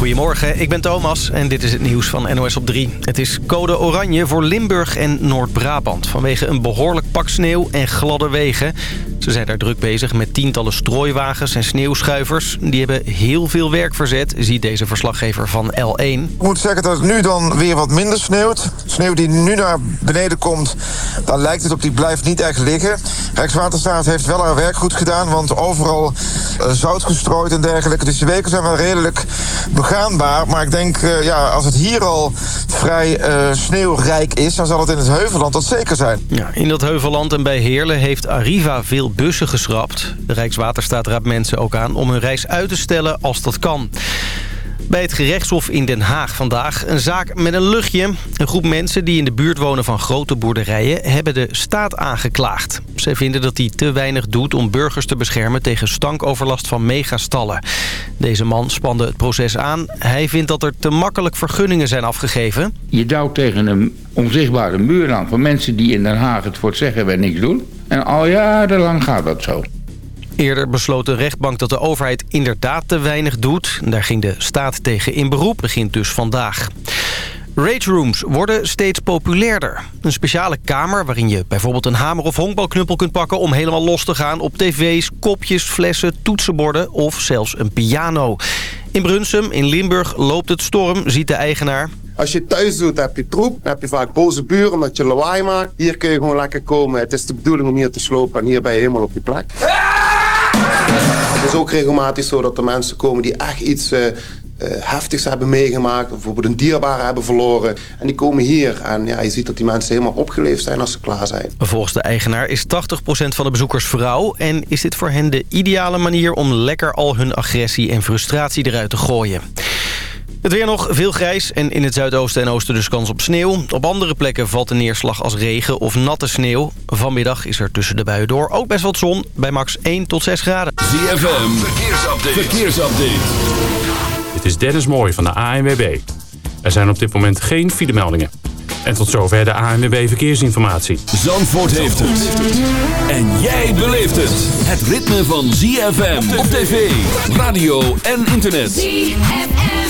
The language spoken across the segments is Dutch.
Goedemorgen, ik ben Thomas en dit is het nieuws van NOS op 3. Het is code oranje voor Limburg en Noord-Brabant... vanwege een behoorlijk pak sneeuw en gladde wegen. Ze zijn daar druk bezig met tientallen strooiwagens en sneeuwschuivers. Die hebben heel veel werk verzet, ziet deze verslaggever van L1. Ik moet zeggen dat het nu dan weer wat minder sneeuwt. Sneeuw die nu naar beneden komt, dan lijkt het op die blijft niet echt liggen. Rijkswaterstaat heeft wel haar werk goed gedaan... want overal uh, zout gestrooid en dergelijke. Dus de weken zijn wel redelijk Maar ik denk, uh, ja, als het hier al vrij uh, sneeuwrijk is... dan zal het in het Heuvelland dat zeker zijn. Ja, in dat Heuvelland en bij Heerlen heeft Arriva veel bussen geschrapt. De Rijkswaterstaat raadt mensen ook aan om hun reis uit te stellen als dat kan. Bij het gerechtshof in Den Haag vandaag een zaak met een luchtje. Een groep mensen die in de buurt wonen van grote boerderijen... hebben de staat aangeklaagd. Ze vinden dat hij te weinig doet om burgers te beschermen... tegen stankoverlast van megastallen. Deze man spande het proces aan. Hij vindt dat er te makkelijk vergunningen zijn afgegeven. Je duwt tegen een onzichtbare muur aan... van mensen die in Den Haag het voor zeggen hebben niks doen. En al jarenlang gaat dat zo. Eerder besloot de rechtbank dat de overheid inderdaad te weinig doet. Daar ging de staat tegen in beroep, begint dus vandaag. Rage rooms worden steeds populairder. Een speciale kamer waarin je bijvoorbeeld een hamer of honkbalknuppel kunt pakken... om helemaal los te gaan op tv's, kopjes, flessen, toetsenborden of zelfs een piano. In Brunsum in Limburg loopt het storm, ziet de eigenaar. Als je thuis doet, heb je troep. Dan heb je vaak boze buren omdat je lawaai maakt. Hier kun je gewoon lekker komen. Het is de bedoeling om hier te slopen en hier ben je helemaal op je plek. Het is ook regelmatig zo dat er mensen komen die echt iets... Uh, uh, heftigs hebben meegemaakt. Bijvoorbeeld een dierbare hebben verloren. En die komen hier. En ja, je ziet dat die mensen helemaal opgeleefd zijn als ze klaar zijn. Volgens de eigenaar is 80% van de bezoekers vrouw. En is dit voor hen de ideale manier om lekker al hun agressie en frustratie eruit te gooien. Het weer nog veel grijs en in het zuidoosten en oosten dus kans op sneeuw. Op andere plekken valt de neerslag als regen of natte sneeuw. Vanmiddag is er tussen de buien door ook best wat zon bij max 1 tot 6 graden. ZFM, verkeersupdate. verkeersupdate. Dit is Dennis Mooij van de ANWB. Er zijn op dit moment geen filemeldingen. En tot zover de ANWB Verkeersinformatie. Zandvoort heeft het. En jij beleeft het. Het ritme van ZFM op tv, radio en internet. ZFM.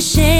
Shame.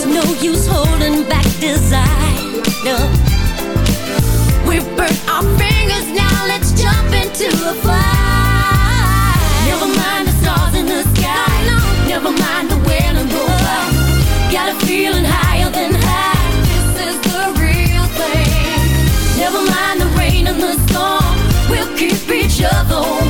There's no use holding back desire. No. We've burnt our fingers, now let's jump into the fire. Never mind the stars in the sky. No. Never mind the where to go by. Got a feeling higher than high. This is the real thing. Never mind the rain and the storm. We'll keep each other warm.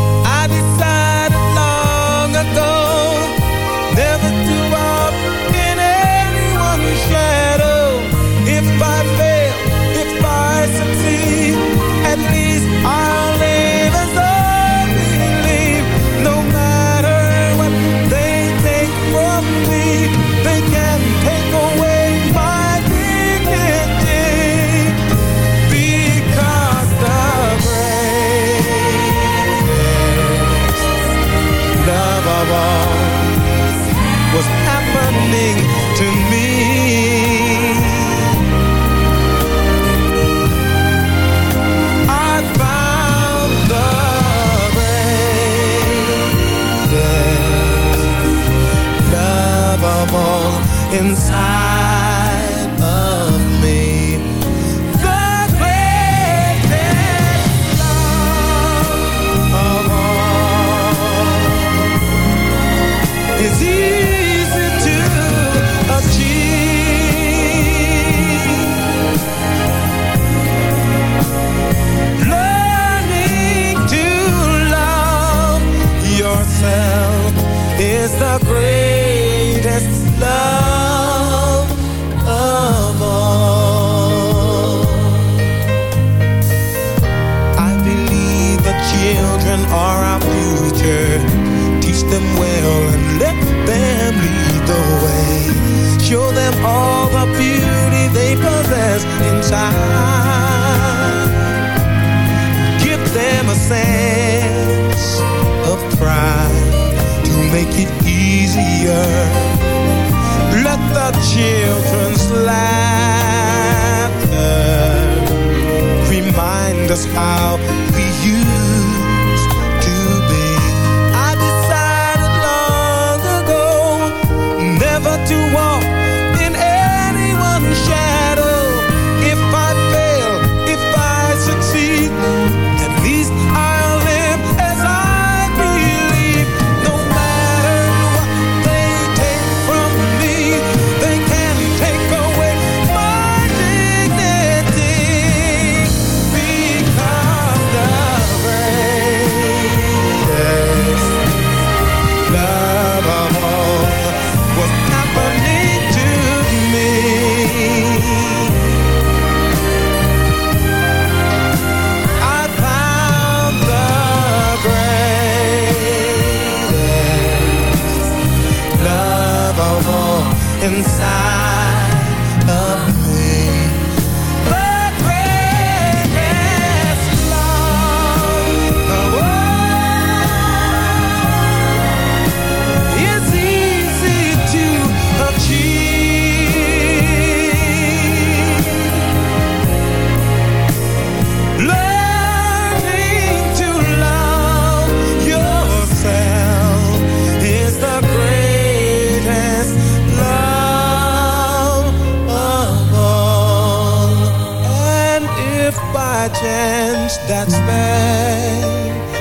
that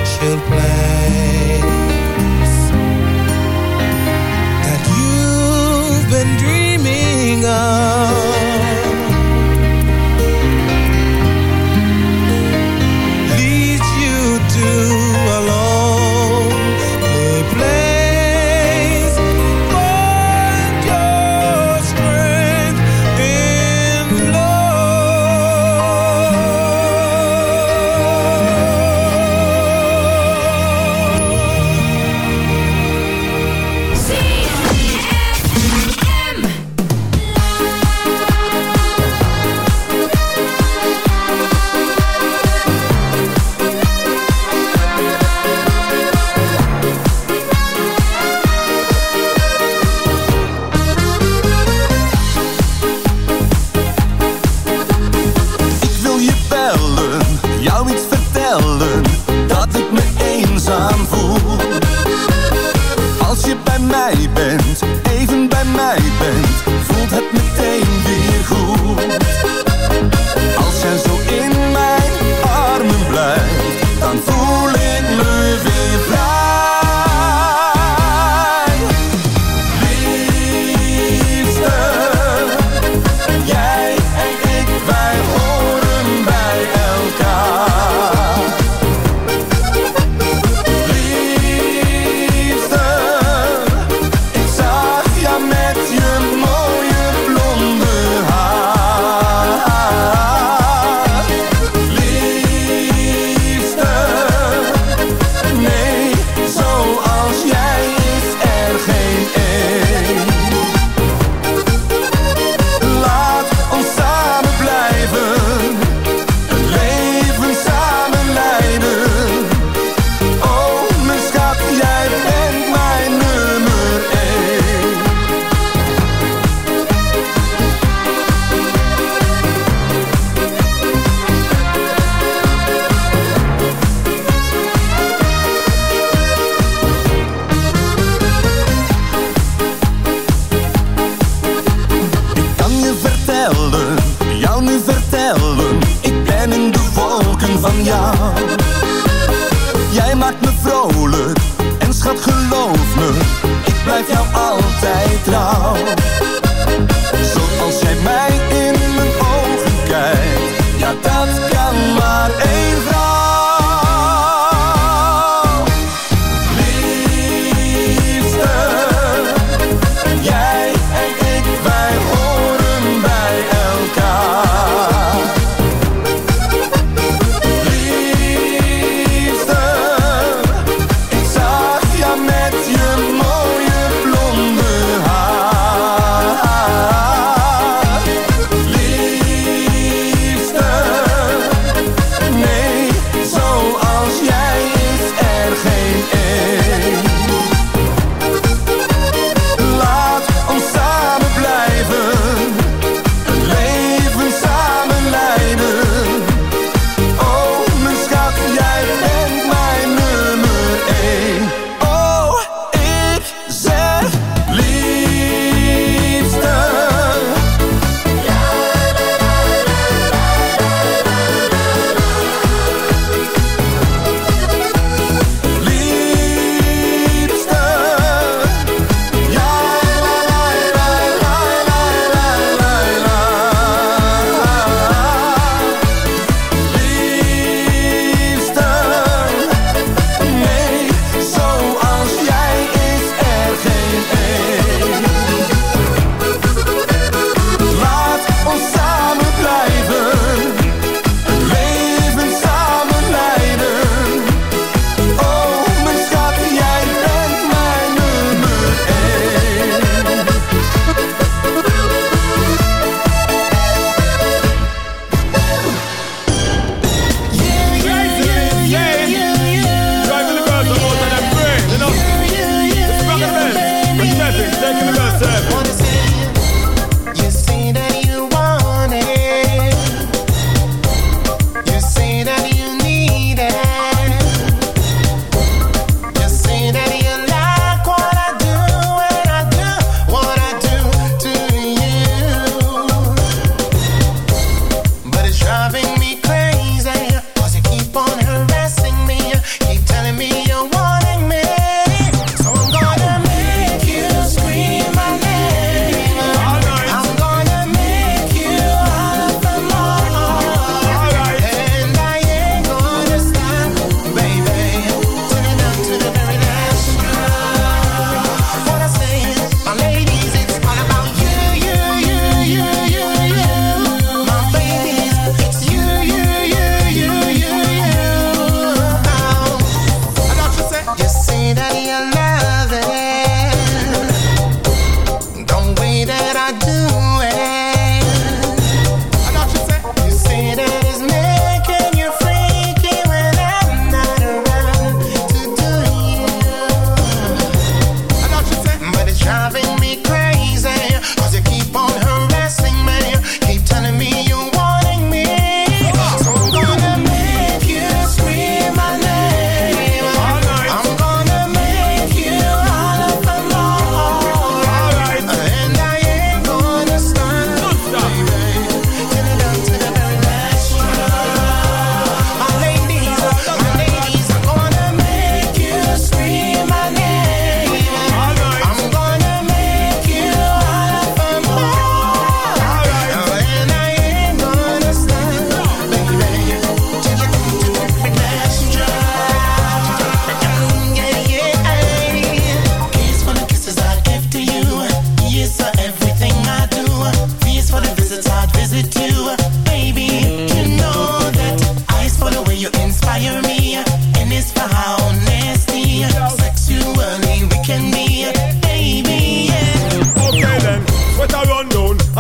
special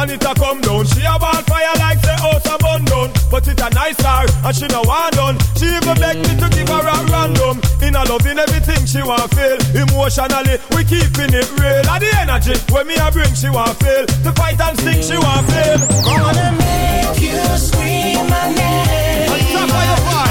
and it a come down. She a wild fire like the house down but it a nice star and she no want done. She even beg me to give her a random. In a loving everything she want feel. Emotionally we keeping it real. And the energy when me a bring she want feel. The fight and sing she want feel. Gonna make you scream my name. And.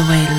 The way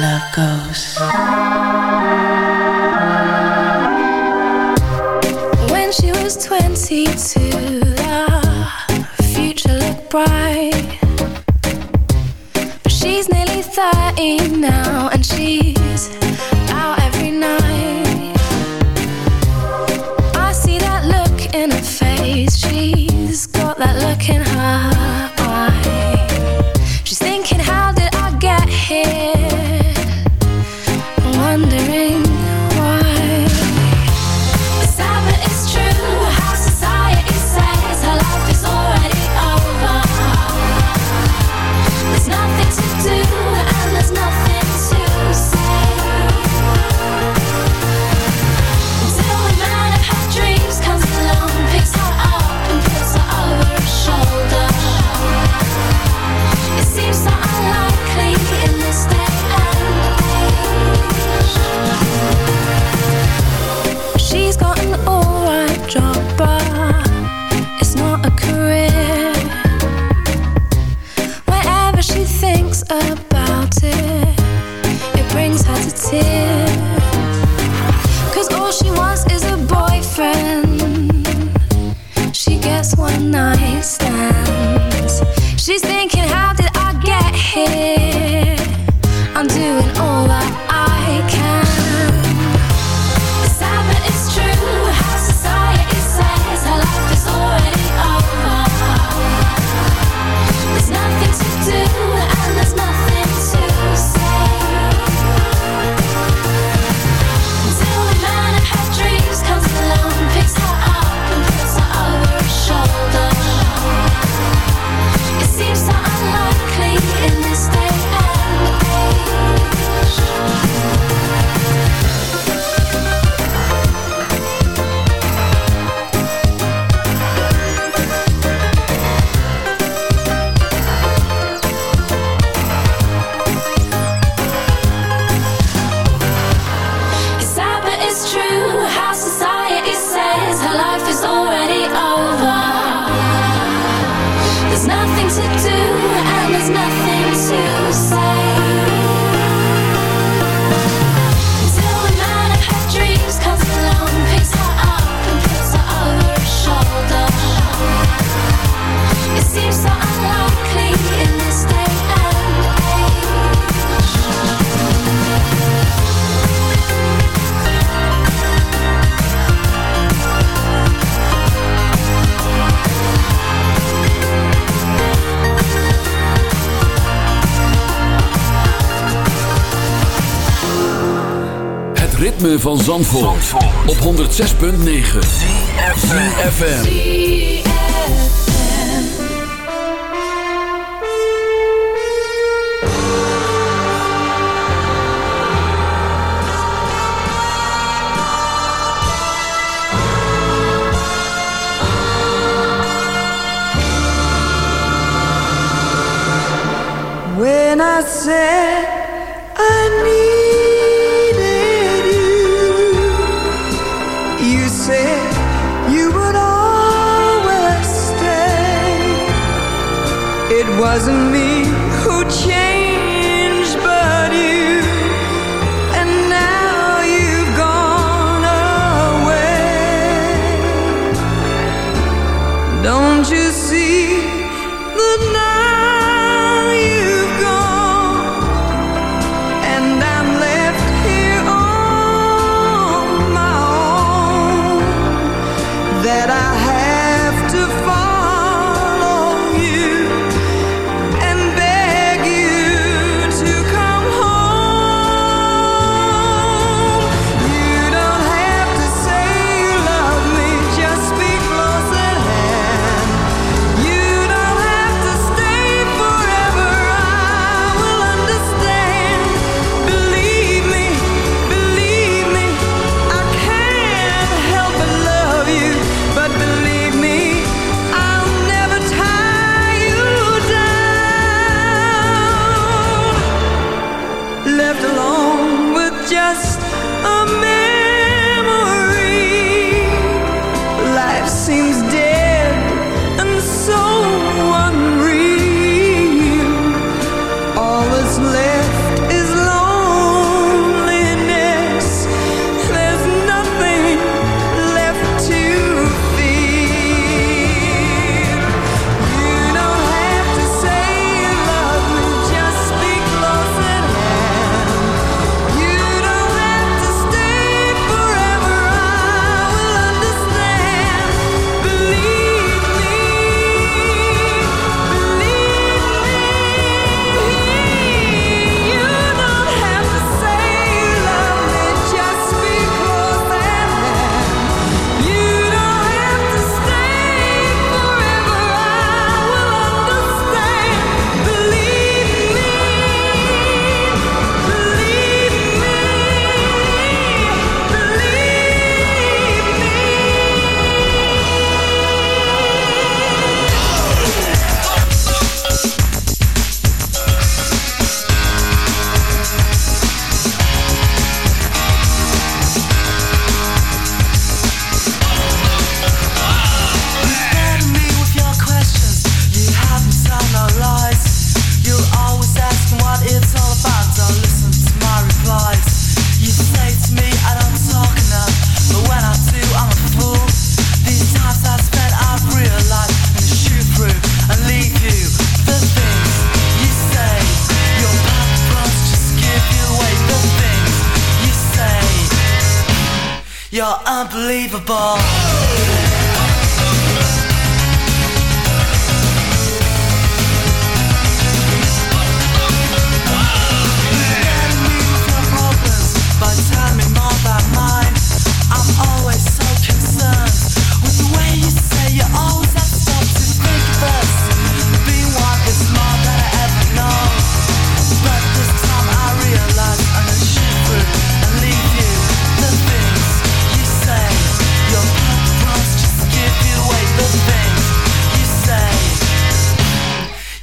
van Zandvoort, Zandvoort. op 106.9 CFFM When I said wasn't me.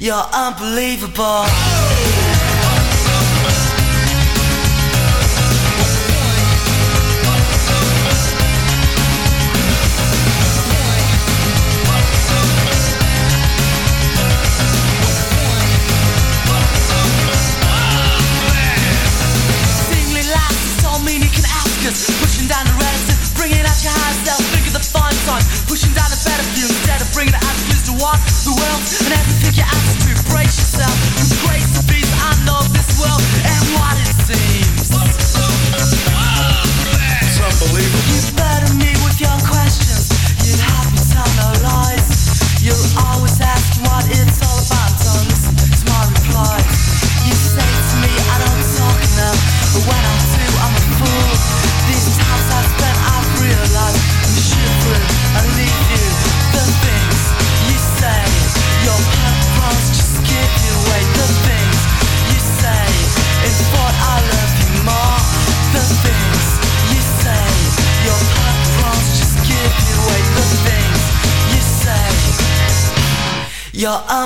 You're unbelievable. Pushing down the bringing out your think of the time. Pushing down the better view instead of bringing out to the the world,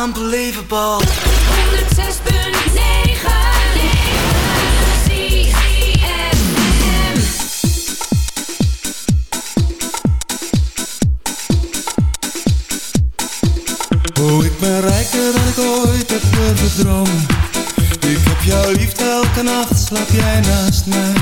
unbelievable. 106.9 Oh, ik ben rijker dan ik ooit heb gedroomd. Ik heb jouw liefde elke nacht, slaap jij naast mij.